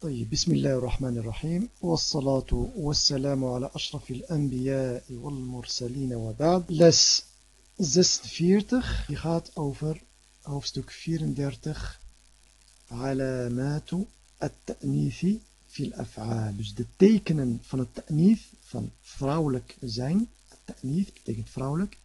طيب بسم الله الرحمن الرحيم. والصلاة والسلام على أشرف الأنبياء والمرسلين وبعد. Les zesenveertig gaat over hoofdstuk vierendertig علامات التأنيث في الأفعال Bij de tekenen van التأنيث van vrouwelijk zijn التأنيث teken vrouwelijk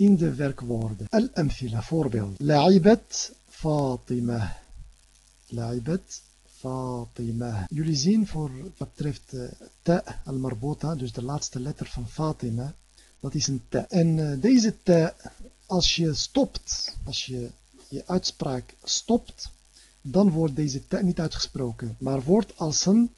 in de werkwoorden الأمثلة voorbeeld لعبت فاطمة لعبت Fatima. Jullie zien voor wat betreft uh, ta al-marbota, dus de laatste letter van Fatima, dat is een ta. En uh, deze ta, als je stopt, als je je uitspraak stopt, dan wordt deze ta niet uitgesproken, maar wordt als een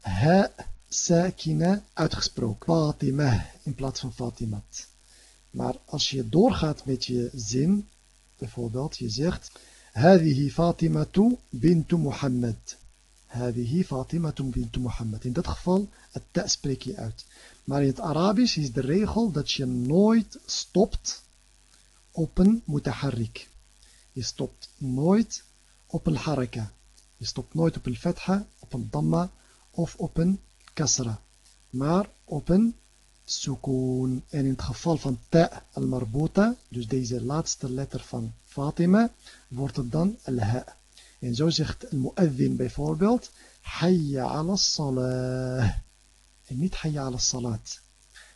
ha sakina uitgesproken. Fatima in plaats van Fatimat. Maar als je doorgaat met je zin, bijvoorbeeld je zegt هذه فاطمة بنت محمد هذه فاطمة بنت محمد in dat geval het ta spreek je uit maar in het Arabisch is de regel dat je nooit stopt op een mutaharrik je stopt nooit op een haraka je stopt nooit op een fatha op een damma of op een kasra maar op een sukoon. En in het geval van ta al-marbuta, dus deze laatste letter van Fatima, wordt het dan al-ha. En zo zegt al-mu'adhin bijvoorbeeld, hayya ala salah. En niet hayya ala salat.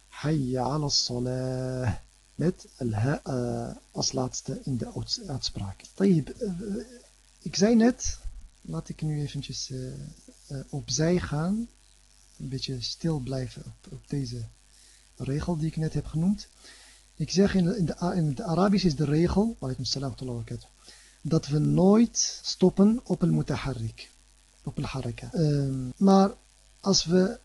Hayya ala salah. Met al-ha uh, als laatste in de uitspraak. Tayyib, uh, ik zei net, laat ik nu eventjes opzij gaan. Een beetje stil blijven op, op deze regel die ik net heb genoemd. Ik zeg in, de, in, de, het Arabisch is de regel, dat we nooit stoppen op een mutaharrik, op een haraka. Um, maar als we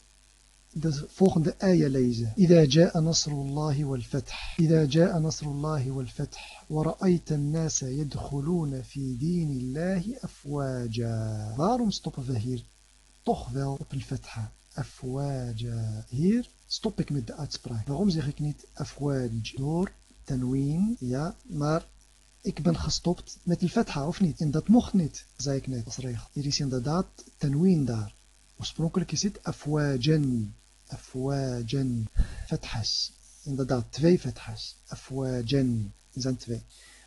de volgende ayah lezen. إذا جاء نصر الله والفتح إذا جاء نصر الله والفتح ورأيت الناس يدخلون في دين الله أفواجا Waarom stoppen we hier toch wel op een fatha? Afwaja. Hier stop ik met de uitspraak. Waarom zeg ik niet afwaj? Door tanween, ja, maar ik ben gestopt met die fatha of niet? En dat mocht niet, zei ik net als regel. Er is inderdaad tanween daar. Oorspronkelijk is het afwajan. Afwajan. Fathas. Inderdaad, twee fathas. Afwajan. Er zijn twee.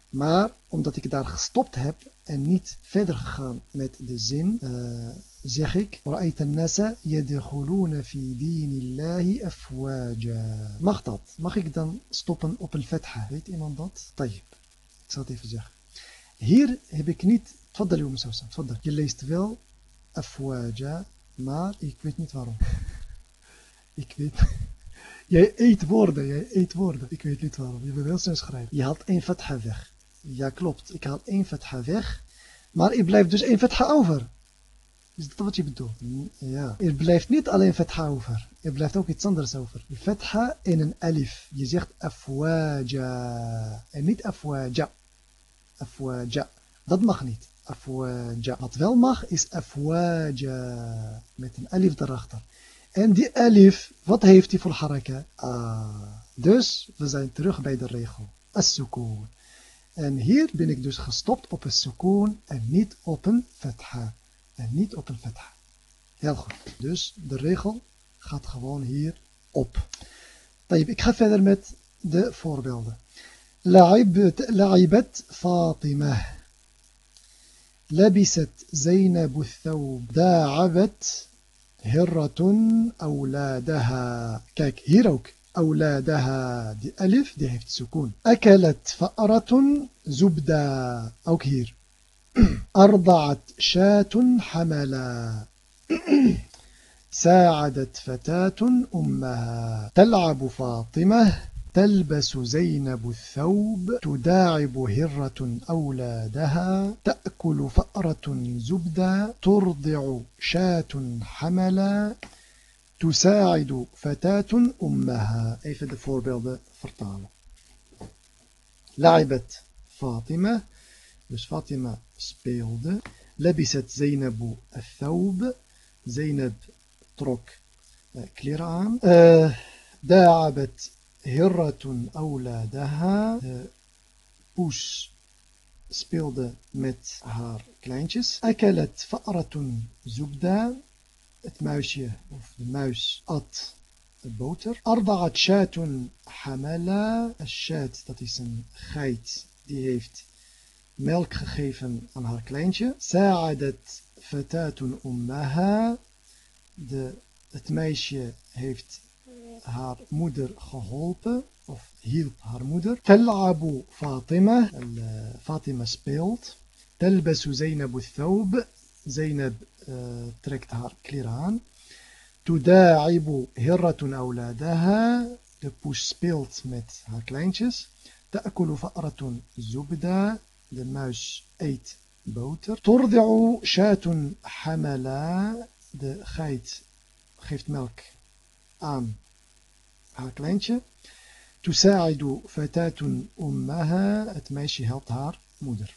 Maar omdat ik daar gestopt heb en niet verder gegaan met de zin, uh, zeg ik, رأيت الناس يدخلون في دين الله أفواجا. Mag dat? Mag ik dan stoppen op een fatha? Weet iemand dat? طيب. Ik zal het even zeggen. Hier heb ik niet... Tfaddal, jongens, Je leest wel afwaja, maar ik weet niet waarom. ik weet... jij eet woorden, jij eet woorden. Ik weet niet waarom. Je bent heel snel schrijven. Je haalt één fatha weg. Ja, klopt. Ik haal één fatha weg. Maar er blijft dus één fatha over. Is dat wat je bedoelt? Mm, ja. Er blijft niet alleen fatha over. Er blijft ook iets anders over. Fatha in een alif. Je zegt afwaja. En niet afwaja. Afwaja. Dat mag niet. Afwaja. Wat wel mag is afwaja. Met een alif erachter. En die alif, wat heeft die voor haraka? Ah. Dus we zijn terug bij de regel. As-sukoon. En hier ben ik dus gestopt op een sukoon en niet op een fatha. En niet op een fatha. Heel goed. Dus de regel gaat gewoon hier op. Ik ga verder met de voorbeelden. لعبت فاطمة. لبست زينب الثوب. داعبت هرة أولادها. hier ook. أولادها. دي ألف. دي heeft سكون. أكلت فأرة زبدة. ook hier أرضعت شاة حملا. ساعدت فتاة أمها. تلعب فاطمة. تلبس زينب الثوب تداعب هرة أولادها تأكل فأرة زبدة ترضع شاة حملا تساعد فتاة أمها لعبت فاطمة dus Fatima speelde. Lebiset Zeynep Thawb. Zeynep trok uh, kleren aan. Uh, Daabet هرة أولادها بوش سبيلد مت هار كلينتشس أكلت فأرة زبدة het muisje of muis at boter أرضعت شاة حملها الشاة dat is een geit die heeft melk gegeven aan haar kleintje ساعدت فتاة أمها het meisje heeft haar moeder geholpen of hielp haar moeder. تلعب فاطمة, Fatima speelt. Talbasu Zainabu Thawb, Zainab uh, trekt haar kleren aan. Tuda'ibu Hirratun Auladaha, de poes speelt met haar kleintjes. Ta'kulu Fa'ratun Zubda, de muis eet boter. Turdi'u Shatun Hamala, de geit geeft melk aan haar kleintje. تساعد فتاة أمها het helpt haar moeder.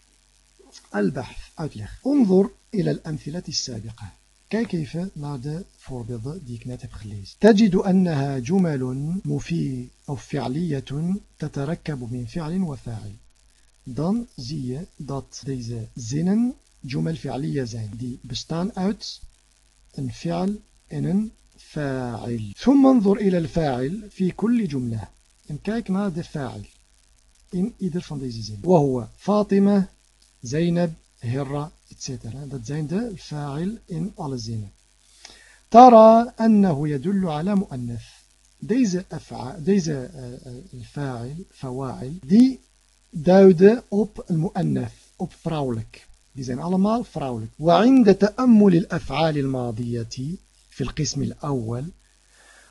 البحث uitleg. انظر إلى الأمثلة السابقة. Kijk even naar de voorbeelden die ik net heb gelezen. تجد أنها جمل مفي أو فعلية تتركب من فعل وفاعل. Dan zie je dat deze zinnen جمل فعلية zijn. Die bestaan uit een fi'al en een فاعل. ثم انظر إلى الفاعل في كل جملة. en kijk naar de فاعل. in ieder van deze zinnen. وهو فاطمة زينب هرة etcetera zijn de الفاعل in alle zinnen ترى أنه يدل على مؤنث. deze أفعى deze آه، آه، الفاعل فواعل. die duiden op المؤنث. op vrouwelijk. دي زين على ما فراولك. وعند تأمل الأفعال الماضية في القسم الأول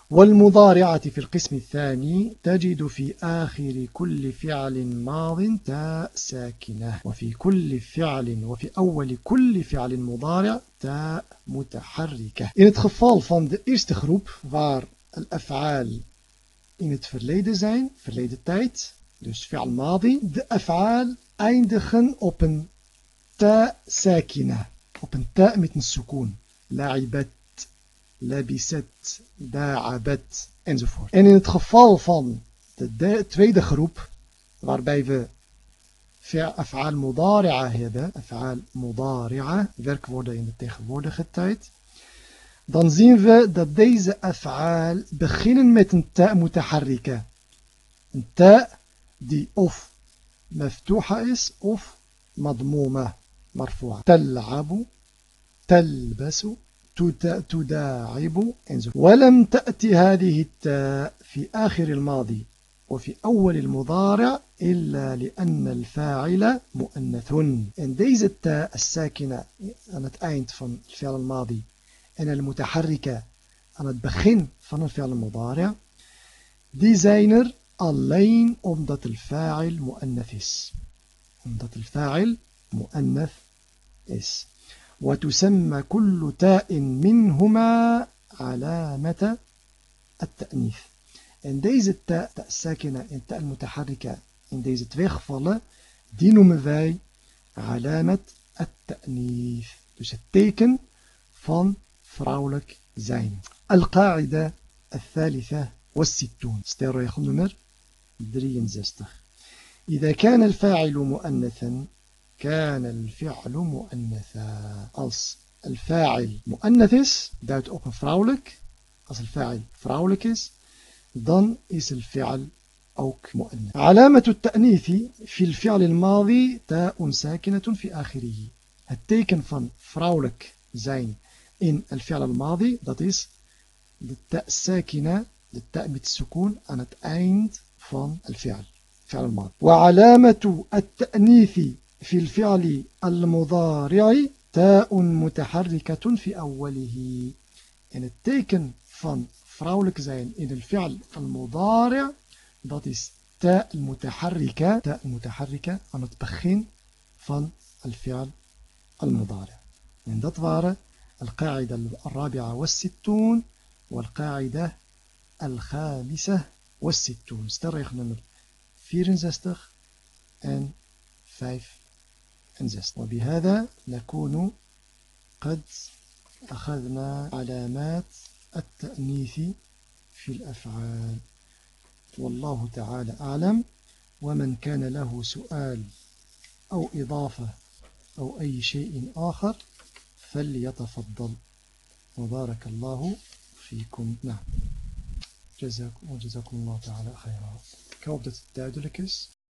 والمضارعة في القسم الثاني تجد في آخر كل فعل ماض تاء ساكنة وفي كل فعل وفي أول كل فعل مضارع تاء متحركة. إن تخفال فان دي إرست الأفعال إن تفرليد زين فرليد تايت دوس فعل ماضي دي أفعال أيندخن أوبن تاء ساكنة أوبن تاء متن السكون لعبت labisat, da'abat enzovoort. En in het geval van de tweede groep, waarbij we af'al mudari'a hebben, af'al mudari'a, werkwoorden in de tegenwoordige tijd, dan zien we dat deze af'al beginnen met een ta mutaharrika. Een ta die of maftuha is of madmuma, marfu'a. Tal'abu, talbasu, تداعب. ولم تأتي هذه التاء في آخر الماضي وفي أول المضارع إلا لأن الفاعل مؤنث. En deze التاء الساكنة. het eind van الفعل الماضي. en المتحركة. het begin van الفعل المضارع. Er alleen omdat الفاعل مؤنث omdat الفاعل مؤنث is. وتسمى كل تاء منهما علامة التأنيث. en deze التاء تاء الساكنة en تاء المتحركة in deze twee gevallen noemen zij علامة التأنيث. dus het teken van vrouwelijk zijn. القاعدة الثالثة والستون. ste regel nummer drieën إذا كان الفاعل مؤنثا كان الفعل مؤنثا. als الفاعل مؤنث is duidt op een vrouwelijk als الفاعل vrouwelijk is dan is الفعل ook مؤنث. علامة التأنيث في الفعل الماضي تاء ساكنة في آخره. Het teken van vrouwelijk zijn in الفعل الماضي dat is de ta sakina de met sukoon aan het eind van الفعل الفعل الماضي. وعلامة التأنيث في الفعل المضارع تاء متحركة في أوله. يعني التيكن فان فراولك زين. إن الفعل المضارع ذات تاء المتحركة تاء المتحركة عن التبخين فان الفعل المضارع. إن ذات وارة القاعدة الرابعة والستون والقاعدة الخامسة والستون. استرخنا 64 en 5 انزست وبهذا نكون قد أخذنا علامات التأنيث في الأفعال. والله تعالى أعلم. ومن كان له سؤال أو إضافة أو أي شيء آخر فليتفضل. وبارك الله فيكم. نعم. جزاكم الله تعالى خيرا. Ik is.